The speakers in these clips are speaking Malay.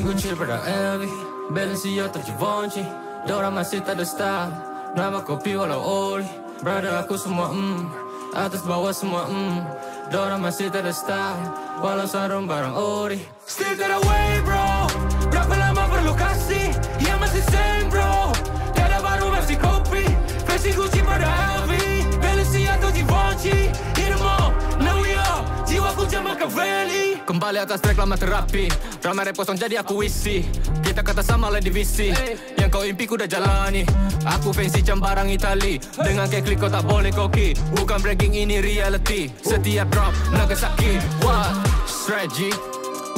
Flashing Gucci pada LV Balenciaga Givenchy Dorang masih ada style Nama kopi walau oli Brother aku semua mm Atas bawah semua mm Dorang masih ada style Walau sarung barang ori. Still that away bro Kembali atas track lama terapi. Ramai rap kosong jadi aku isi. Kita kata sama lain divisi. Yang kau impi ku dah jalani. Aku fancy jam barang Itali. Dengan kek klik kau tak boleh koki. Bukan bragging ini reality. Setiap drop Nagasaki What? Strategy?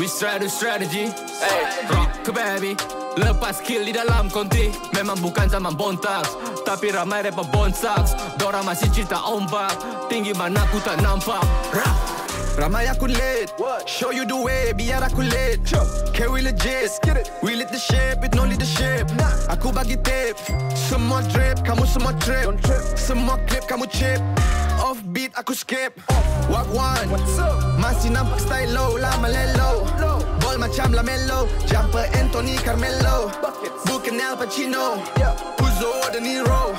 We stride to strategy. Hey, rock ke baby? Lepas skill di dalam konti. Memang bukan zaman bontak Tapi ramai rapper bonsaks Dorang masih cinta ombak. Tinggi mana aku tak nampak. Rap Ramai aku lit Show you the way Biar aku lit Okay we legit? We lit the ship With no leadership. Aku bagi tip. Semua drip Kamu semua trip. Semua clip Kamu chip. Off beat Aku skip. Walk one? Masih nampak style low Lama lelo. Ball macam Lamelo Jumper Anthony Carmelo. Bukan Al Pacino. Uzo De Niro.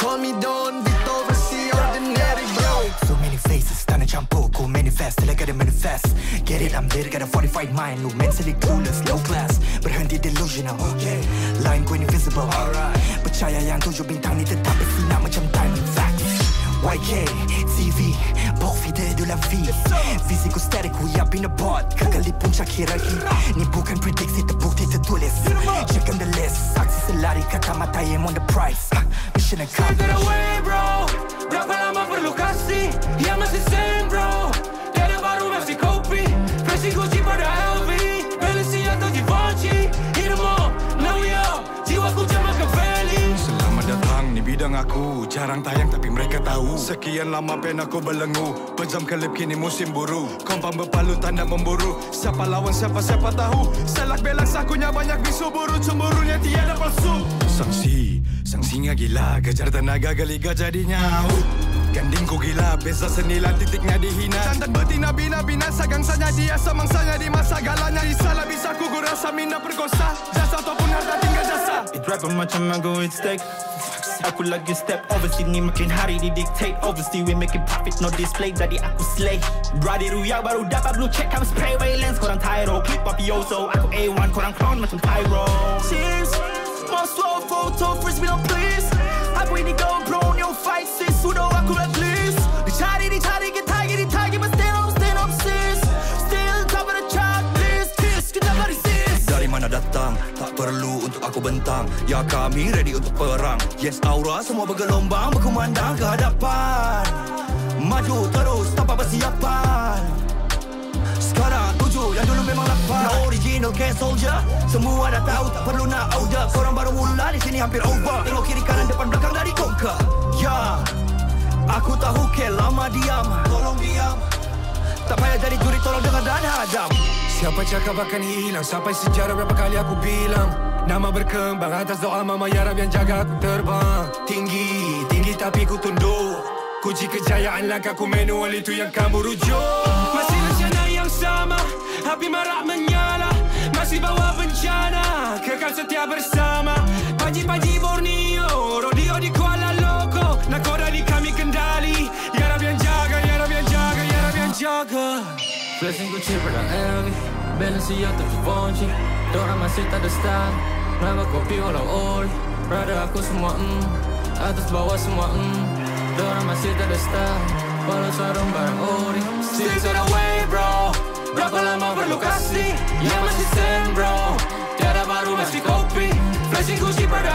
Call me Don Vito to campur Ku manifest till I it manifest. Get it, I'm lit, got a fortified mind Lu mentally clueless, low class. Berhenti delusional oh, okay. Line ku invisible Alright. Percaya yang tujuh bintang ni tetap bersinar macam diamond facts YK, TV, Paul de la vie. Ku static, we up in board. Kekal di puncak hierarki Ni bukan prediksi, terbukti tertulis Check on the list, saksi selari Kata mata I'm on the price. Ha, Mission Take it away bro. Berapa lama perlu kasih Yang masih same Gucci LV jam Machiavelli Selamat datang di bidang aku. Jarang tayang tapi mereka tahu. Sekian lama pen aku belengu Pejam kelip kini musim buru. Kompang berpalu tanda memburu. Siapa lawan siapa siapa tahu. Selak belak sakunya banyak bisu buru. Cemburunya tiada palsu. Sangsi Sang singa gila. Kejar tenaga gali gajah di Ganding ko gila, besa sa nila titik na dihina. Tandag betina bina binasagang sa niya di asa mangsanya di masagala. Niya Isa labis ako gura sa mina perkosa. Jasa ataupun harta tinggal jasa. I-driver macam magoid steak. Aku lagi step Obviously ni makin hari di dictate. Obviously we making profit no display Jadi aku slay. Radi ruyak baru dapat blue check I'm spray wavelengths Korang tyro. Clip mafioso Aku A1 korang clown macam Tyro. Cheers More slow photo Frisbee don't play mana datang. Tak perlu untuk aku bentang. Ya kami ready untuk perang. Yes aura semua bergelombang Berkumandang ke hadapan. Maju terus tanpa persiapan. Sekarang tujuh yang dulu memang lapan No original can soldier. Semua dah tahu tak perlu nak order. Korang baru mula di sini hampir over. Tengok kiri kanan depan belakang dari conquer Ya Aku tahu ke lama diam. Tolong diam. Tak payah jadi juri tolong dengar dan hadam Siapa cakap akan hilang? Sampai sejarah berapa kali aku bilang? Nama berkembang atas doa mama ya Rab yang jaga aku terbang. Tinggi, tinggi tapi ku tunduk. Kunci kejayaan langkahku manual itu yang kamu rujuk. Masih rencana yang sama Api marak menyala. Masih bawa bencana Kekal setia bersama. Paji-paji Borneo Flashing Gucci pada LV Balenciaga Givenchy Dorang masih tak ada style Nama kopi walau oli Brother aku semua mm. Atas bawah semua mm. Dorang masih tak ada style Walau sarung barang ori. Still to the way bro. Berapa lama perlu kasih? Yang masih same bro. Tiada baru masih kopi. Flashing Gucci pada